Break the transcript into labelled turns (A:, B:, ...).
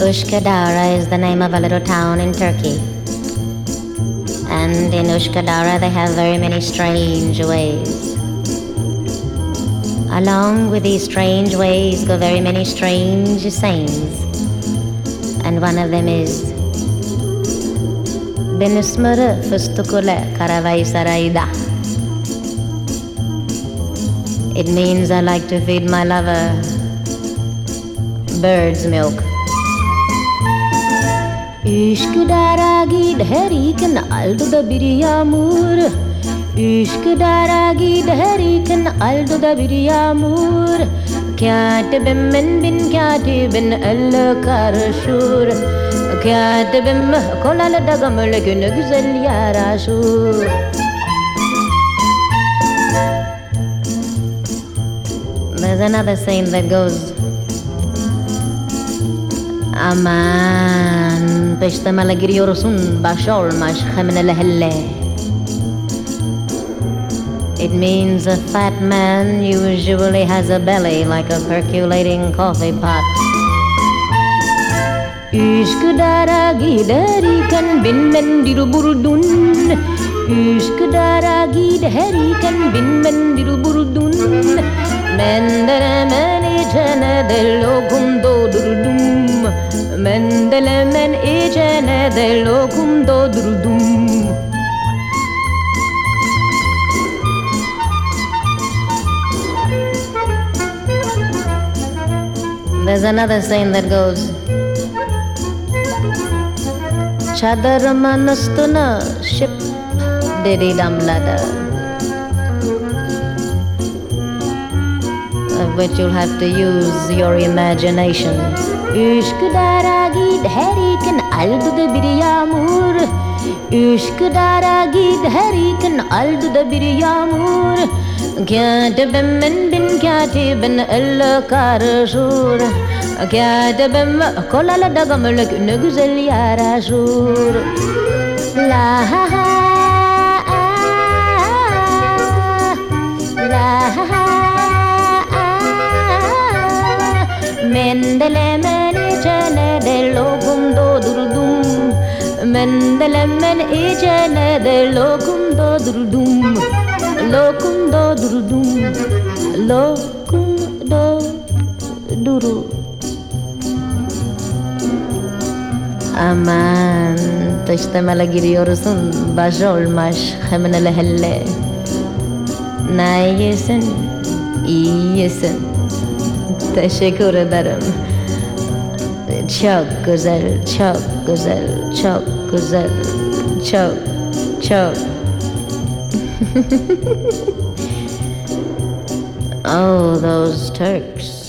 A: Ushkadara is the name of a little town in Turkey. And in Ushkadara, they have very many strange ways. Along with these strange ways go very many strange sayings. And one of them is Benismara fıstıkule karavay sarayda. It means I like to feed my lover bird's milk. Üsküdar'a giderken aldı da bir yağmur Üsküdar'a giderken aldı da bir yağmur Katibim bin katibin elle karışır Katibim kolalı da gamlı günü güzel yaraşır There's another saying that goes Aman giriyorsun baş helle It means a fat man usually has a belly like a percolating coffee pot. Üsküdar'a giderken binmen Üsküdar'a giderken binmen locum dodrudum There's another saying that goes Chadaramanastuna ship didi dam ladder Which you'll have to use your imagination. Üsküdar'a giderken aldı da bir yağmur. Üsküdar'a giderken aldı da bir yağmur. Katibim bin katibin elle karışır Katibim kolalı da gamlı ne güzel yaraşır La ha ha Mendelemen içene de lokum doldurdum. Mendelemen içene de lokum doldurdum. Lokum doldurdum Lokum doldurdum. Aman taştamala giriyorsun baş olmaz hemen hele hele. Ne yesin iyi yesin Teşekkür ederim Çok güzel çok güzel çok güzel çok çok Oh those Turks